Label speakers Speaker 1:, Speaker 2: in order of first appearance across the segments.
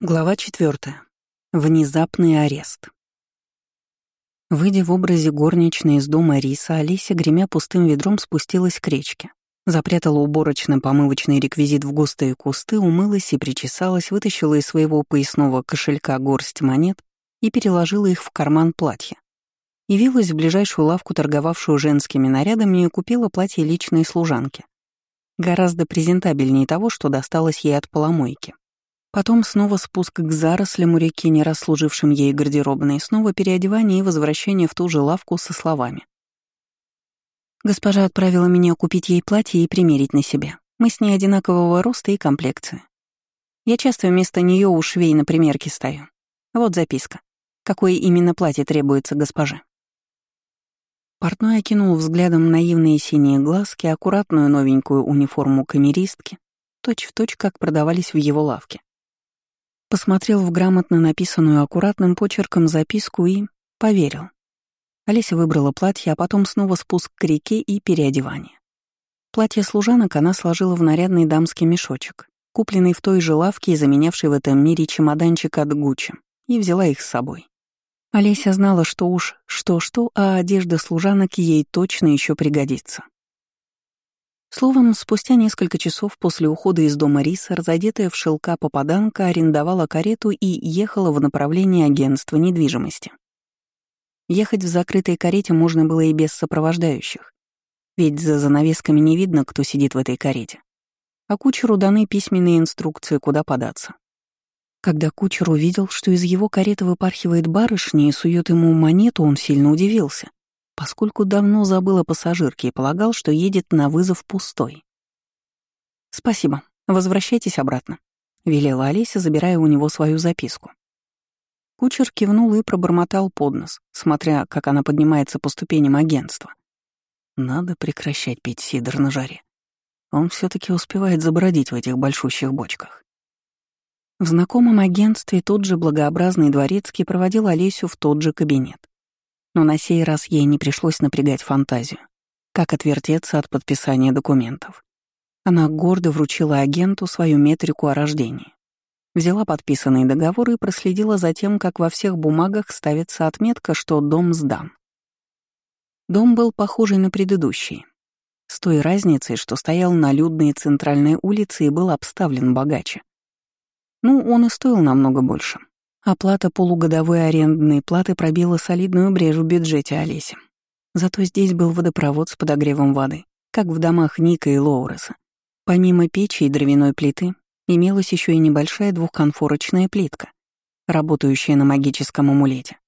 Speaker 1: Глава 4. Внезапный арест. Выйдя в образе горничной из дома Риса, Олеся, гремя пустым ведром, спустилась к речке. Запрятала уборочно-помывочный реквизит в густые кусты, умылась и причесалась, вытащила из своего поясного кошелька горсть монет и переложила их в карман платья. Явилась в ближайшую лавку, торговавшую женскими нарядами, и купила платье личной служанки. Гораздо презентабельнее того, что досталось ей от поломойки. Потом снова спуск к зарослям у реки, не расслужившим ей гардеробной, снова переодевание и возвращение в ту же лавку со словами. Госпожа отправила меня купить ей платье и примерить на себя. Мы с ней одинакового роста и комплекции. Я часто вместо нее у швей на примерке стою. Вот записка. Какое именно платье требуется госпоже? Портной окинул взглядом наивные синие глазки, аккуратную новенькую униформу камеристки, точь-в-точь, точь, как продавались в его лавке. Посмотрел в грамотно написанную аккуратным почерком записку и поверил. Олеся выбрала платье, а потом снова спуск к реке и переодевание. Платье служанок она сложила в нарядный дамский мешочек, купленный в той же лавке и заменявший в этом мире чемоданчик от Гуччи, и взяла их с собой. Олеся знала, что уж что-что, а одежда служанок ей точно еще пригодится. Словом, спустя несколько часов после ухода из дома Риса, разодетая в шелка попаданка арендовала карету и ехала в направлении агентства недвижимости. Ехать в закрытой карете можно было и без сопровождающих, ведь за занавесками не видно, кто сидит в этой карете. А кучеру даны письменные инструкции, куда податься. Когда кучер увидел, что из его кареты выпархивает барышня и сует ему монету, он сильно удивился поскольку давно забыл о пассажирке и полагал, что едет на вызов пустой. «Спасибо. Возвращайтесь обратно», — велела Олеся, забирая у него свою записку. Кучер кивнул и пробормотал под нос, смотря, как она поднимается по ступеням агентства. Надо прекращать пить сидр на жаре. Он все таки успевает забродить в этих большущих бочках. В знакомом агентстве тот же благообразный дворецкий проводил Олесю в тот же кабинет. Но на сей раз ей не пришлось напрягать фантазию. Как отвертеться от подписания документов? Она гордо вручила агенту свою метрику о рождении. Взяла подписанный договор и проследила за тем, как во всех бумагах ставится отметка, что дом сдан. Дом был похожий на предыдущий, с той разницей, что стоял на людной центральной улице и был обставлен богаче. Ну, он и стоил намного больше. Оплата полугодовой арендной платы пробила солидную брешь в бюджете Олеси. Зато здесь был водопровод с подогревом воды, как в домах Ника и Лоуреса. Помимо печи и дровяной плиты, имелась еще и небольшая двухконфорочная плитка, работающая на магическом амулете.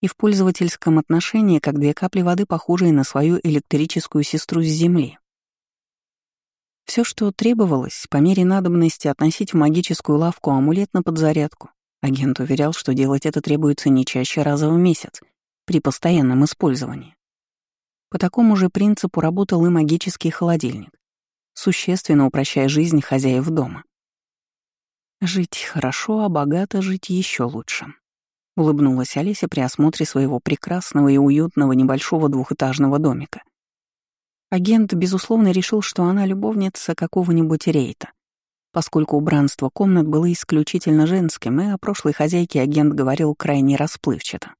Speaker 1: И в пользовательском отношении, как две капли воды, похожие на свою электрическую сестру с Земли. Все, что требовалось, по мере надобности относить в магическую лавку амулет на подзарядку Агент уверял, что делать это требуется не чаще раза в месяц, при постоянном использовании. По такому же принципу работал и магический холодильник, существенно упрощая жизнь хозяев дома. «Жить хорошо, а богато жить еще лучше», — улыбнулась Олеся при осмотре своего прекрасного и уютного небольшого двухэтажного домика. Агент, безусловно, решил, что она любовница какого-нибудь рейта, поскольку убранство комнат было исключительно женским, и о прошлой хозяйке агент говорил крайне расплывчато.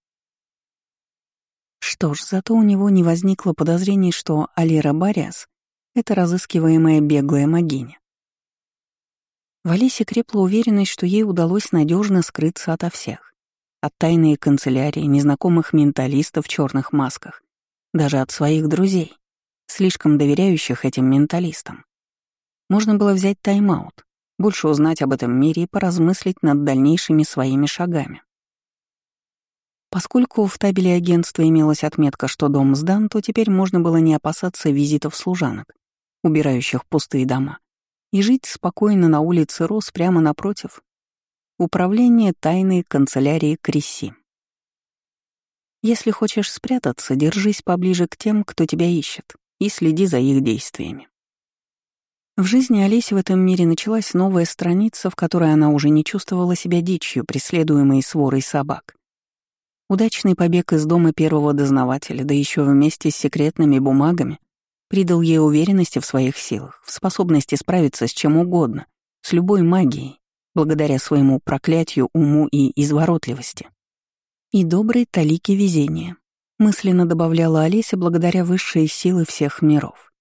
Speaker 1: Что ж, зато у него не возникло подозрений, что Алира Бариас — это разыскиваемая беглая магиня. В Алисе крепла уверенность, что ей удалось надежно скрыться ото всех. От тайной канцелярии, незнакомых менталистов в черных масках, даже от своих друзей, слишком доверяющих этим менталистам. Можно было взять тайм-аут, больше узнать об этом мире и поразмыслить над дальнейшими своими шагами. Поскольку в табеле агентства имелась отметка, что дом сдан, то теперь можно было не опасаться визитов служанок, убирающих пустые дома, и жить спокойно на улице Рос прямо напротив. Управление тайной канцелярии Кресси. Если хочешь спрятаться, держись поближе к тем, кто тебя ищет, и следи за их действиями. В жизни Олеси в этом мире началась новая страница, в которой она уже не чувствовала себя дичью, преследуемой сворой собак. Удачный побег из дома первого дознавателя, да еще вместе с секретными бумагами, придал ей уверенности в своих силах, в способности справиться с чем угодно, с любой магией, благодаря своему проклятию, уму и изворотливости. И доброй талики везения, мысленно добавляла Олеся благодаря высшей силы всех миров.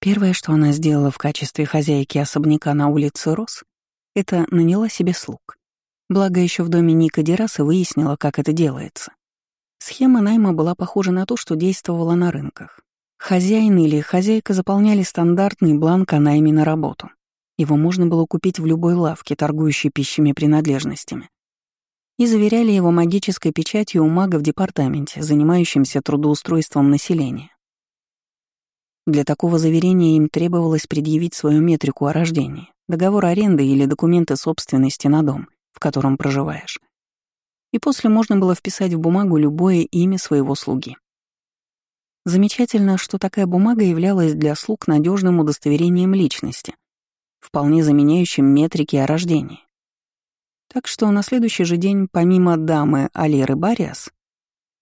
Speaker 1: Первое, что она сделала в качестве хозяйки особняка на улице Рос, это наняла себе слуг. Благо, еще в доме Ника Дераса выяснила, как это делается. Схема найма была похожа на ту, что действовала на рынках. Хозяин или хозяйка заполняли стандартный бланк о найме на работу. Его можно было купить в любой лавке, торгующей пищими принадлежностями. И заверяли его магической печатью у мага в департаменте, занимающемся трудоустройством населения. Для такого заверения им требовалось предъявить свою метрику о рождении, договор аренды или документы собственности на дом, в котором проживаешь. И после можно было вписать в бумагу любое имя своего слуги. Замечательно, что такая бумага являлась для слуг надежным удостоверением личности, вполне заменяющим метрики о рождении. Так что на следующий же день, помимо дамы Алиры Бариас,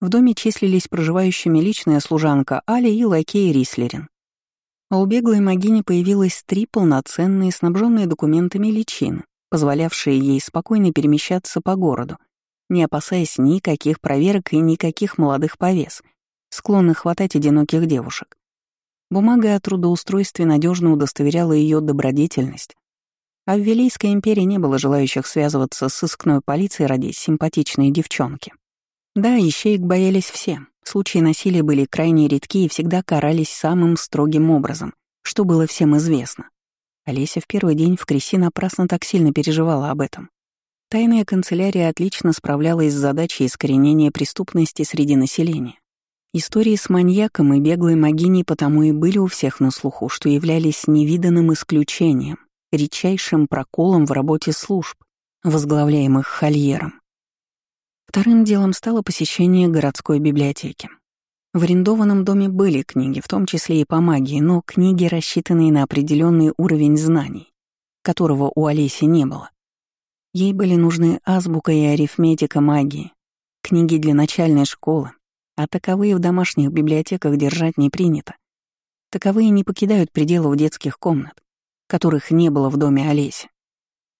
Speaker 1: в доме числились проживающими личная служанка Али и лакей Рислерин. А у беглой могини появилось три полноценные, снабженные документами личины, позволявшие ей спокойно перемещаться по городу, не опасаясь никаких проверок и никаких молодых повес, склонных хватать одиноких девушек. Бумага о трудоустройстве надежно удостоверяла ее добродетельность. А в Вилейской империи не было желающих связываться с сыскной полицией ради симпатичной девчонки. Да, ищеек боялись все. Случаи насилия были крайне редки и всегда карались самым строгим образом, что было всем известно. Олеся в первый день в Креси напрасно так сильно переживала об этом. Тайная канцелярия отлично справлялась с задачей искоренения преступности среди населения. Истории с маньяком и беглой могиней потому и были у всех на слуху, что являлись невиданным исключением, редчайшим проколом в работе служб, возглавляемых Хольером. Вторым делом стало посещение городской библиотеки. В арендованном доме были книги, в том числе и по магии, но книги, рассчитанные на определенный уровень знаний, которого у Олеси не было. Ей были нужны азбука и арифметика магии, книги для начальной школы, а таковые в домашних библиотеках держать не принято. Таковые не покидают пределов детских комнат, которых не было в доме Олеси.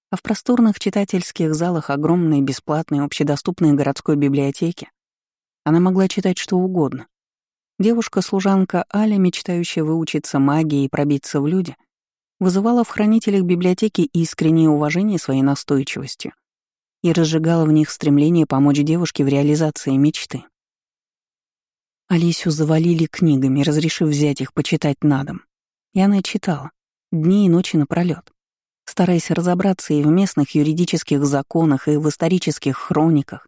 Speaker 1: А в просторных читательских залах огромной бесплатной общедоступной городской библиотеки она могла читать что угодно. Девушка-служанка Аля, мечтающая выучиться магии и пробиться в люди, вызывала в хранителях библиотеки искреннее уважение своей настойчивостью и разжигала в них стремление помочь девушке в реализации мечты. Алисю завалили книгами, разрешив взять их почитать на дом. И она читала, дни и ночи напролёт, стараясь разобраться и в местных юридических законах, и в исторических хрониках,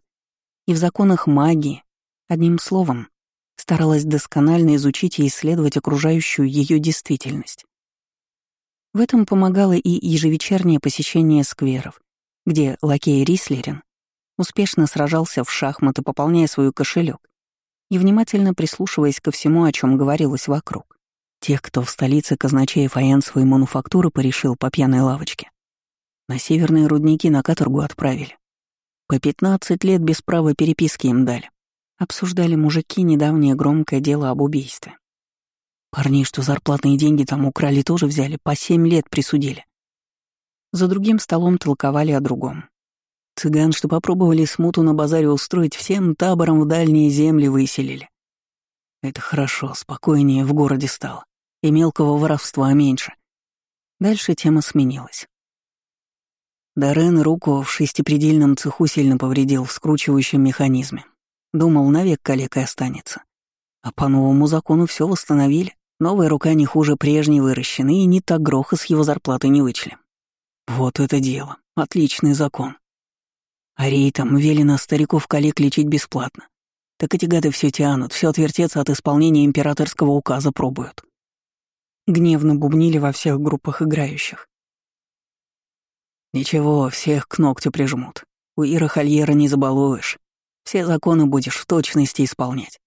Speaker 1: и в законах магии. Одним словом, старалась досконально изучить и исследовать окружающую ее действительность. В этом помогало и ежевечернее посещение скверов, где лакей Рислерин успешно сражался в шахматы, пополняя свой кошелек и внимательно прислушиваясь ко всему, о чем говорилось вокруг. Тех, кто в столице казначеев фаянсовой мануфактуры порешил по пьяной лавочке. На северные рудники на каторгу отправили. По 15 лет без права переписки им дали. Обсуждали мужики недавнее громкое дело об убийстве. Парней, что зарплатные деньги там украли, тоже взяли, по семь лет присудили. За другим столом толковали о другом. Цыган, что попробовали смуту на базаре устроить, всем табором в дальние земли выселили. Это хорошо, спокойнее в городе стало. И мелкого воровства меньше. Дальше тема сменилась. Дорен руку в шестипредельном цеху сильно повредил в скручивающем механизме. Думал, навек калекой останется. А по новому закону все восстановили. Новая рука не хуже прежней выращена, и ни так гроха с его зарплаты не вычли. Вот это дело. Отличный закон. А рейтам велено стариков коллег лечить бесплатно. Так эти гады все тянут, все отвертеться от исполнения императорского указа пробуют. Гневно бубнили во всех группах играющих. Ничего, всех к ногтю прижмут. У Ира Хольера не забалуешь. Все законы будешь в точности исполнять.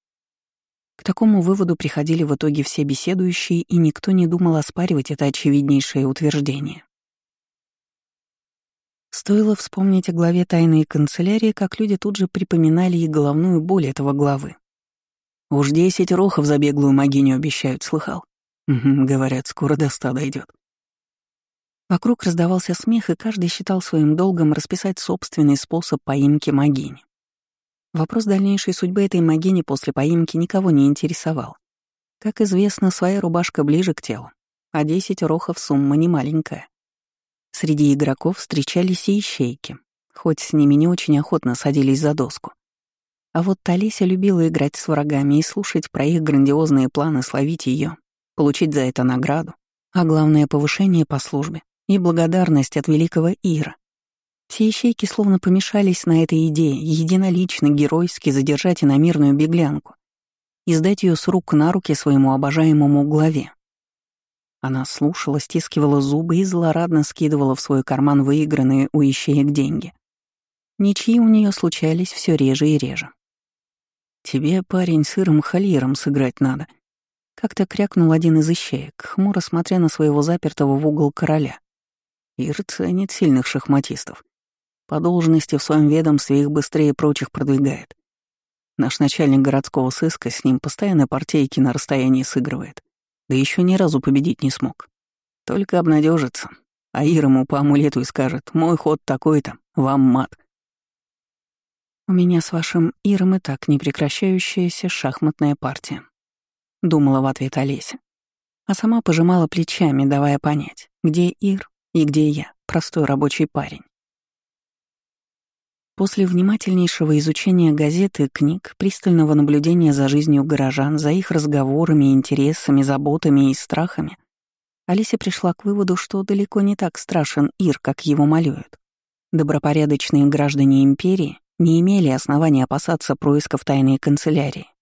Speaker 1: К такому выводу приходили в итоге все беседующие, и никто не думал оспаривать это очевиднейшее утверждение. Стоило вспомнить о главе тайной канцелярии, как люди тут же припоминали и головную боль этого главы. «Уж десять рохов за беглую могиню обещают, слыхал?» «Угу, говорят, скоро до ста дойдет. Вокруг раздавался смех, и каждый считал своим долгом расписать собственный способ поимки Магини. Вопрос дальнейшей судьбы этой Магини после поимки никого не интересовал. Как известно, своя рубашка ближе к телу, а 10 рохов сумма не маленькая. Среди игроков встречались и ищейки, хоть с ними не очень охотно садились за доску. А вот Талися любила играть с врагами и слушать про их грандиозные планы словить ее, получить за это награду, а главное — повышение по службе и благодарность от великого Ира. Все ищейки словно помешались на этой идее, единолично, геройски задержать иномирную беглянку и сдать ее с рук на руки своему обожаемому главе. Она слушала, стискивала зубы и злорадно скидывала в свой карман выигранные у ищеек деньги. Ничьи у нее случались все реже и реже. «Тебе, парень, сырым халиром сыграть надо», — как-то крякнул один из ищеек, хмуро смотря на своего запертого в угол короля. Ир ценит сильных шахматистов. По должности в своем ведомстве их быстрее прочих продвигает. Наш начальник городского сыска с ним постоянно партейки на расстоянии сыгрывает. Да еще ни разу победить не смог. Только обнадежится. А Ир ему по амулету и скажет, мой ход такой-то, вам мат. У меня с вашим Иром и так непрекращающаяся шахматная партия. Думала в ответ Олеся. А сама пожимала плечами, давая понять, где Ир, и где я, простой рабочий парень. После внимательнейшего изучения газеты, книг, пристального наблюдения за жизнью горожан, за их разговорами, интересами, заботами и страхами, Алиса пришла к выводу, что далеко не так страшен Ир, как его малюют. Добропорядочные граждане империи не имели основания опасаться происков тайной канцелярии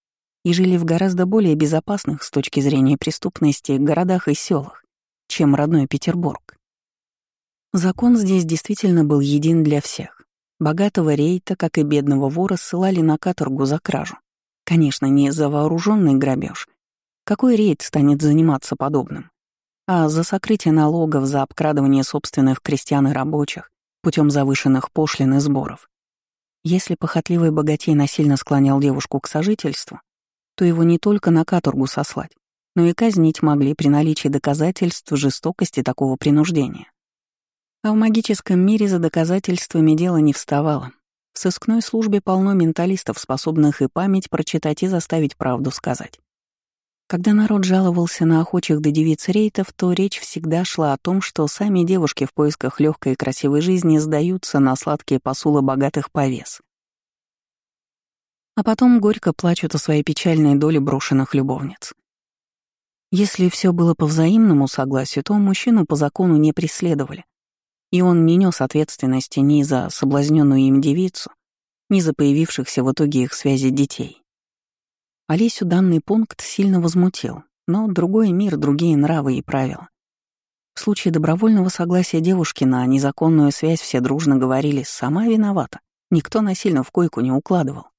Speaker 1: и жили в гораздо более безопасных с точки зрения преступности городах и селах, чем родной Петербург. Закон здесь действительно был един для всех. Богатого рейта, как и бедного вора, ссылали на каторгу за кражу. Конечно, не за вооруженный грабеж. Какой рейд станет заниматься подобным? А за сокрытие налогов, за обкрадывание собственных крестьян и рабочих путем завышенных пошлин и сборов. Если похотливый богатей насильно склонял девушку к сожительству, то его не только на каторгу сослать, но и казнить могли при наличии доказательств жестокости такого принуждения. А в магическом мире за доказательствами дело не вставало. В сыскной службе полно менталистов, способных и память прочитать, и заставить правду сказать. Когда народ жаловался на охочих до девиц рейтов, то речь всегда шла о том, что сами девушки в поисках легкой и красивой жизни сдаются на сладкие посулы богатых повес. А потом горько плачут о своей печальной доле брошенных любовниц. Если все было по взаимному согласию, то мужчину по закону не преследовали, и он не нес ответственности ни за соблазненную им девицу, ни за появившихся в итоге их связи детей. Олесю данный пункт сильно возмутил, но другой мир, другие нравы и правила. В случае добровольного согласия девушки на незаконную связь все дружно говорили «сама виновата», никто насильно в койку не укладывал.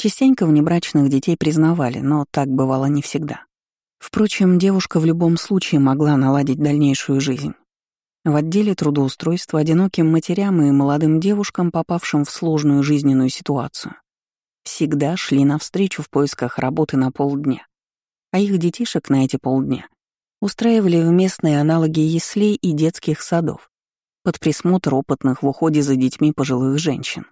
Speaker 1: Частенько внебрачных детей признавали, но так бывало не всегда. Впрочем, девушка в любом случае могла наладить дальнейшую жизнь. В отделе трудоустройства одиноким матерям и молодым девушкам, попавшим в сложную жизненную ситуацию, всегда шли навстречу в поисках работы на полдня. А их детишек на эти полдня устраивали в местные аналоги яслей и детских садов под присмотр опытных в уходе за детьми пожилых женщин.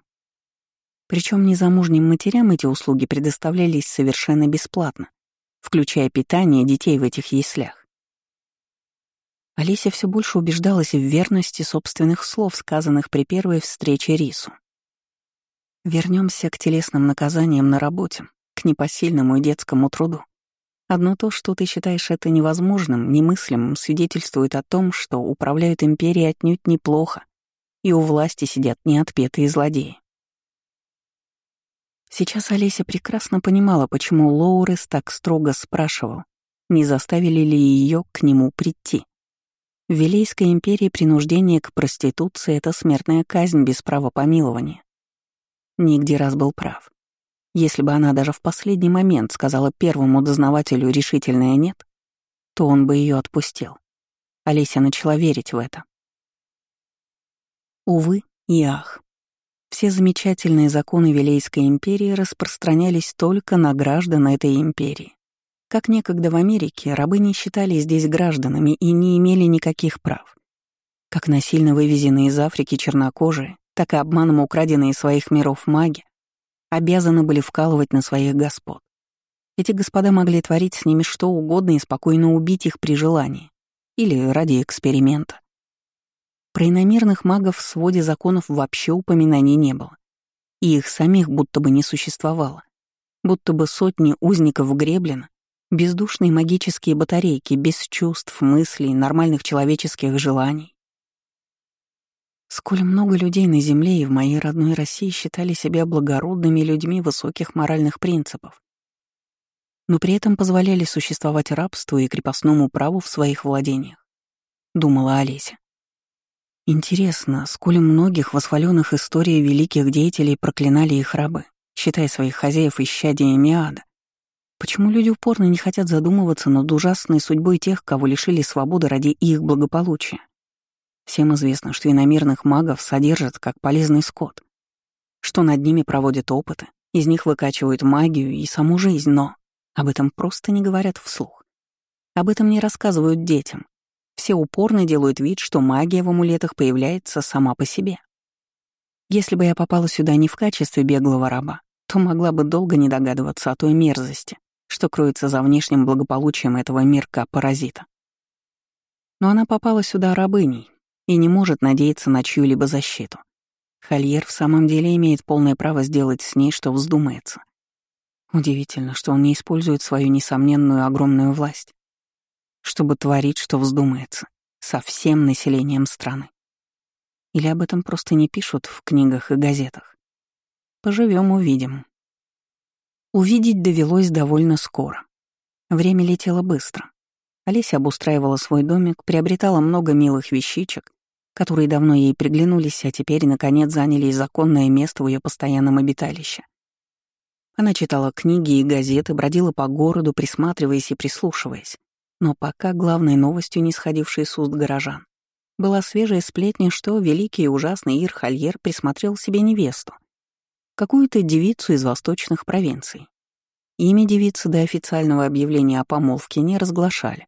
Speaker 1: Причем незамужним матерям эти услуги предоставлялись совершенно бесплатно, включая питание детей в этих яслях. Олеся все больше убеждалась в верности собственных слов, сказанных при первой встрече Рису. Вернемся к телесным наказаниям на работе, к непосильному и детскому труду. Одно то, что ты считаешь это невозможным, немыслимым, свидетельствует о том, что управляют империей отнюдь неплохо, и у власти сидят неотпетые злодеи. Сейчас Олеся прекрасно понимала, почему Лоурес так строго спрашивал, не заставили ли ее к нему прийти. В Вилейской империи принуждение к проституции — это смертная казнь без права помилования. Нигде раз был прав. Если бы она даже в последний момент сказала первому дознавателю решительное «нет», то он бы ее отпустил. Олеся начала верить в это. Увы и ах. Все замечательные законы Вилейской империи распространялись только на граждан этой империи. Как некогда в Америке, рабы не считались здесь гражданами и не имели никаких прав. Как насильно вывезенные из Африки чернокожие, так и обманом украденные из своих миров маги обязаны были вкалывать на своих господ. Эти господа могли творить с ними что угодно и спокойно убить их при желании или ради эксперимента. Про иномерных магов в своде законов вообще упоминаний не было. И их самих будто бы не существовало. Будто бы сотни узников Греблина, бездушные магические батарейки, без чувств, мыслей, нормальных человеческих желаний. Сколь много людей на Земле и в моей родной России считали себя благородными людьми высоких моральных принципов, но при этом позволяли существовать рабству и крепостному праву в своих владениях, думала Олеся. Интересно, сколь многих восхваленных историей великих деятелей проклинали их рабы, считая своих хозяев исчадиями ада. Почему люди упорно не хотят задумываться над ужасной судьбой тех, кого лишили свободы ради их благополучия? Всем известно, что иномерных магов содержат как полезный скот, что над ними проводят опыты, из них выкачивают магию и саму жизнь, но об этом просто не говорят вслух. Об этом не рассказывают детям. Все упорно делают вид, что магия в амулетах появляется сама по себе. Если бы я попала сюда не в качестве беглого раба, то могла бы долго не догадываться о той мерзости, что кроется за внешним благополучием этого мирка-паразита. Но она попала сюда рабыней и не может надеяться на чью-либо защиту. Хольер в самом деле имеет полное право сделать с ней, что вздумается. Удивительно, что он не использует свою несомненную огромную власть, чтобы творить, что вздумается, со всем населением страны. Или об этом просто не пишут в книгах и газетах. Поживем, увидим. Увидеть довелось довольно скоро. Время летело быстро. Олеся обустраивала свой домик, приобретала много милых вещичек, которые давно ей приглянулись, а теперь, наконец, заняли законное место в ее постоянном обиталище — она читала книги и газеты, бродила по городу, присматриваясь и прислушиваясь. Но пока главной новостью, не сходившей с уст горожан, была свежая сплетня, что великий и ужасный Ир Хольер присмотрел себе невесту, какую-то девицу из восточных провинций. Имя девицы до официального объявления о помолвке не разглашали.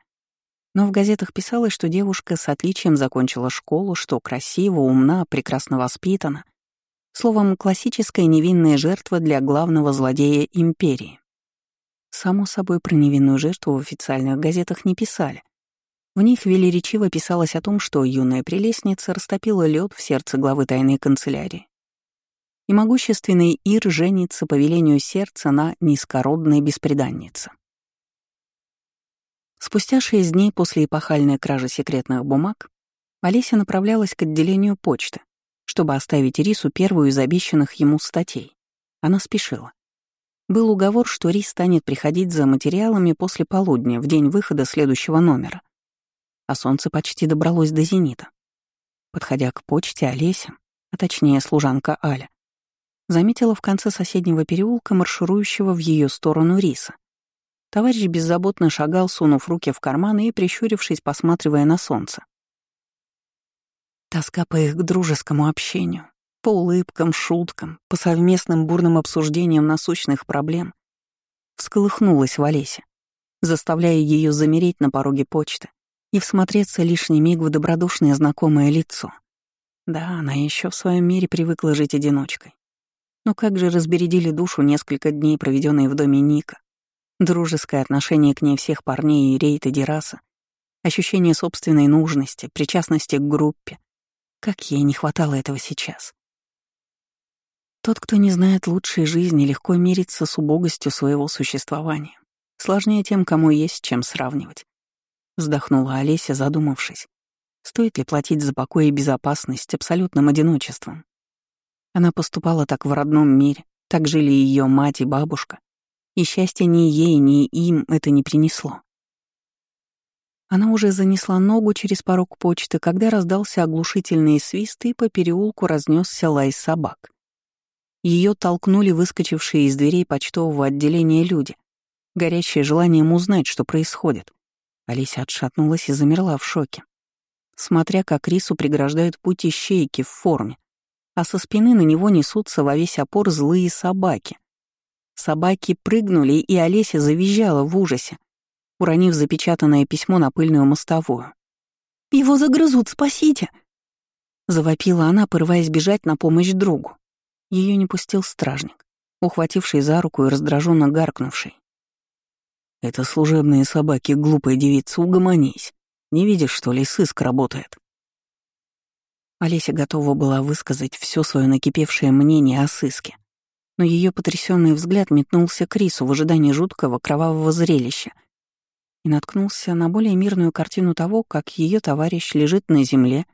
Speaker 1: Но в газетах писалось, что девушка с отличием закончила школу, что красива, умна, прекрасно воспитана, Словом, классическая невинная жертва для главного злодея империи. Само собой, про невинную жертву в официальных газетах не писали. В них велеречиво писалось о том, что юная прелестница растопила лед в сердце главы тайной канцелярии. И могущественный Ир женится по велению сердца на низкородной беспреданнице. Спустя шесть дней после эпохальной кражи секретных бумаг Олеся направлялась к отделению почты, чтобы оставить Рису первую из обещанных ему статей. Она спешила. Был уговор, что Рис станет приходить за материалами после полудня, в день выхода следующего номера. А солнце почти добралось до зенита. Подходя к почте, Олеся, а точнее служанка Аля, заметила в конце соседнего переулка марширующего в ее сторону Риса. Товарищ беззаботно шагал, сунув руки в карманы и прищурившись, посматривая на солнце. Тоска по их дружескому общению, по улыбкам, шуткам, по совместным бурным обсуждениям насущных проблем всколыхнулась в Олесе, заставляя ее замереть на пороге почты и всмотреться лишний миг в добродушное знакомое лицо. Да, она еще в своем мире привыкла жить одиночкой. Но как же разбередили душу несколько дней, проведенные в доме Ника, дружеское отношение к ней всех парней и Рейта Дераса, ощущение собственной нужности, причастности к группе, как ей не хватало этого сейчас. Тот, кто не знает лучшей жизни, легко мирится с убогостью своего существования. Сложнее тем, кому есть чем сравнивать. Вздохнула Олеся, задумавшись. Стоит ли платить за покой и безопасность абсолютным одиночеством? Она поступала так в родном мире, так жили ее мать и бабушка. И счастья ни ей, ни им это не принесло. Она уже занесла ногу через порог почты, когда раздался оглушительный свист, и по переулку разнесся лай собак. Ее толкнули выскочившие из дверей почтового отделения люди, горящие желанием узнать, что происходит. Олеся отшатнулась и замерла в шоке, смотря как Рису преграждают путь ищейки в форме, а со спины на него несутся во весь опор злые собаки. Собаки прыгнули, и Олеся завизжала в ужасе, уронив запечатанное письмо на пыльную мостовую. «Его загрызут, спасите!» Завопила она, порываясь бежать на помощь другу. Ее не пустил стражник, ухвативший за руку и раздраженно гаркнувший. «Это служебные собаки, глупая девица, угомонись. Не видишь, что ли, сыск работает?» Олеся готова была высказать все свое накипевшее мнение о сыске, но ее потрясенный взгляд метнулся к Рису в ожидании жуткого кровавого зрелища и наткнулся на более мирную картину того, как ее товарищ лежит на земле,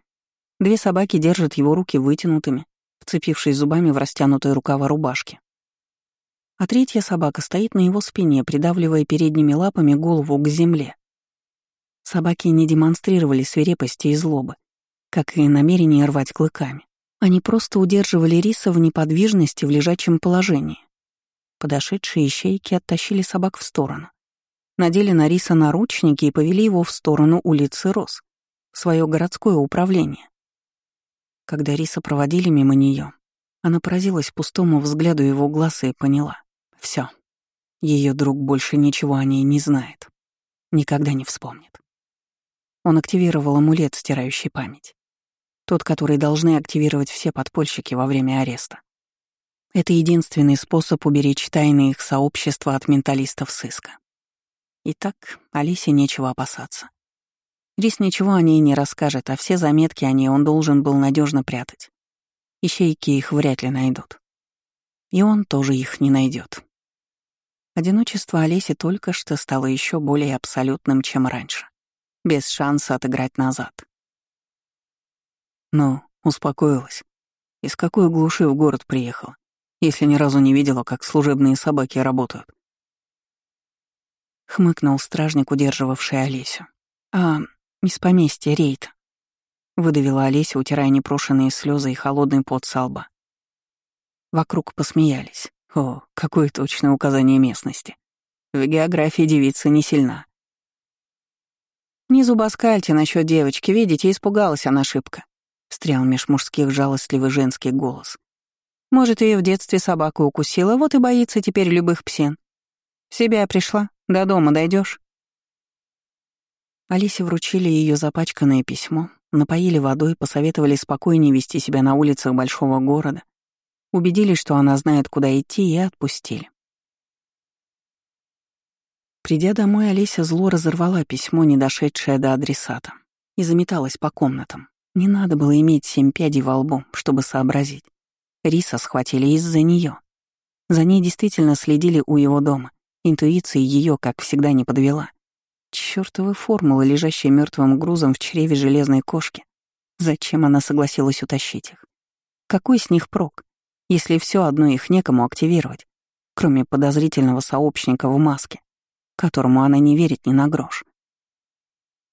Speaker 1: две собаки держат его руки вытянутыми, вцепившись зубами в растянутые рукава рубашки. А третья собака стоит на его спине, придавливая передними лапами голову к земле. Собаки не демонстрировали свирепости и злобы, как и намерение рвать клыками. Они просто удерживали риса в неподвижности в лежачем положении. Подошедшие ищейки оттащили собак в сторону. Надели на риса наручники и повели его в сторону улицы Рос, в свое городское управление. Когда риса проводили мимо нее, она поразилась пустому взгляду его глаз и поняла. все, Ее друг больше ничего о ней не знает. Никогда не вспомнит. Он активировал амулет, стирающий память. Тот, который должны активировать все подпольщики во время ареста. Это единственный способ уберечь тайны их сообщества от менталистов сыска. Итак, Алисе нечего опасаться. Рис ничего о ней не расскажет, а все заметки о ней он должен был надежно прятать. Ищейки их вряд ли найдут. И он тоже их не найдет. Одиночество Олеси только что стало еще более абсолютным, чем раньше, без шанса отыграть назад. Ну, успокоилась. Из какой глуши в город приехала, если ни разу не видела, как служебные собаки работают? Хмыкнул стражник, удерживавший Олесю. А, из поместья рейд. Выдавила Олеся, утирая непрошенные слезы и холодный пот со лба. Вокруг посмеялись. О, какое точное указание местности. В географии девица не сильна. Не зубоскальте насчет девочки, видите, испугалась она шибко. Встрял меж мужских жалостливый женский голос. Может, ее в детстве собаку укусила, вот и боится теперь любых псин. Себя пришла, до дома дойдешь. Алисе вручили ее запачканное письмо, напоили водой, посоветовали спокойнее вести себя на улицах большого города, убедились, что она знает, куда идти, и отпустили. Придя домой, Олеся зло разорвала письмо, не дошедшее до адресата, и заметалась по комнатам. Не надо было иметь семь пядей во лбу, чтобы сообразить. Риса схватили из-за нее. За ней действительно следили у его дома. Интуиция ее, как всегда, не подвела. Чёртовы формулы, лежащие мертвым грузом в чреве железной кошки. Зачем она согласилась утащить их? Какой с них прок, если все одно их некому активировать, кроме подозрительного сообщника в маске, которому она не верит ни на грош?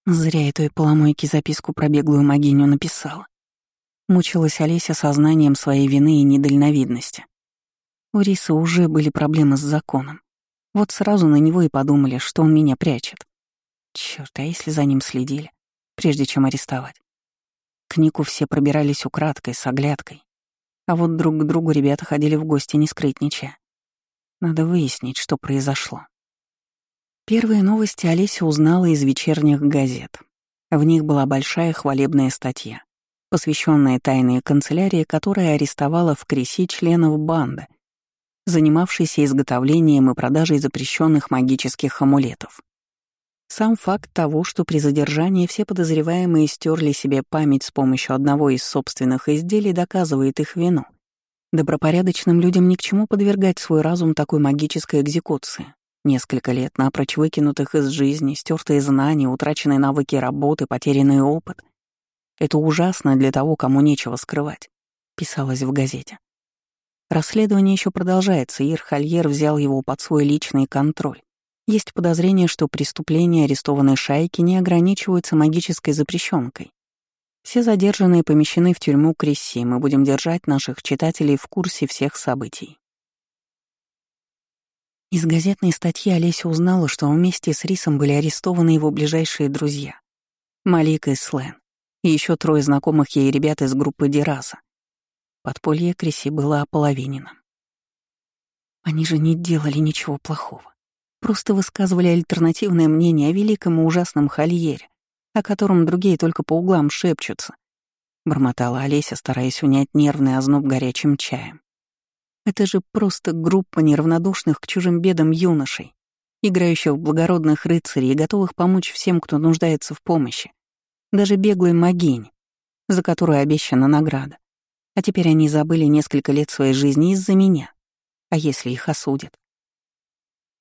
Speaker 1: Зря я той поломойке записку про беглую могиню написала. Мучилась Олеся сознанием своей вины и недальновидности. У Риса уже были проблемы с законом. Вот сразу на него и подумали, что он меня прячет. Чёрт, а если за ним следили, прежде чем арестовать? К Нику все пробирались украдкой, с оглядкой. А вот друг к другу ребята ходили в гости, не скрытничая. Надо выяснить, что произошло. Первые новости Олеся узнала из вечерних газет. В них была большая хвалебная статья, посвященная тайной канцелярии, которая арестовала в Креси членов банды, занимавшейся изготовлением и продажей запрещенных магических амулетов. Сам факт того, что при задержании все подозреваемые стерли себе память с помощью одного из собственных изделий, доказывает их вину. Добропорядочным людям ни к чему подвергать свой разум такой магической экзекуции. Несколько лет напрочь выкинутых из жизни, стертые знания, утраченные навыки работы, потерянный опыт. Это ужасно для того, кому нечего скрывать, писалось в газете. Расследование еще продолжается, и Ирхальер взял его под свой личный контроль. Есть подозрение, что преступления арестованной шайки не ограничиваются магической запрещенкой. Все задержанные помещены в тюрьму Кресси, мы будем держать наших читателей в курсе всех событий. Из газетной статьи Олеся узнала, что вместе с Рисом были арестованы его ближайшие друзья — Малик и Слен, и еще трое знакомых ей ребят из группы Дераса. Подполье Криси было ополовинено. Они же не делали ничего плохого. Просто высказывали альтернативное мнение о великом и ужасном Хольере, о котором другие только по углам шепчутся. Бормотала Олеся, стараясь унять нервный озноб горячим чаем. Это же просто группа неравнодушных к чужим бедам юношей, играющих в благородных рыцарей и готовых помочь всем, кто нуждается в помощи. Даже беглой могинь, за которую обещана награда. А теперь они забыли несколько лет своей жизни из-за меня. А если их осудят?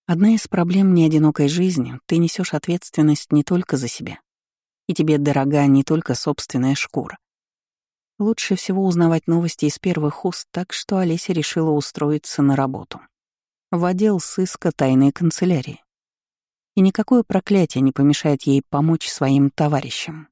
Speaker 1: Одна из проблем неодинокой жизни — ты несешь ответственность не только за себя. И тебе дорога не только собственная шкура. Лучше всего узнавать новости из первых уст, так что Олеся решила устроиться на работу. В отдел сыска тайной канцелярии. И никакое проклятие не помешает ей помочь своим товарищам.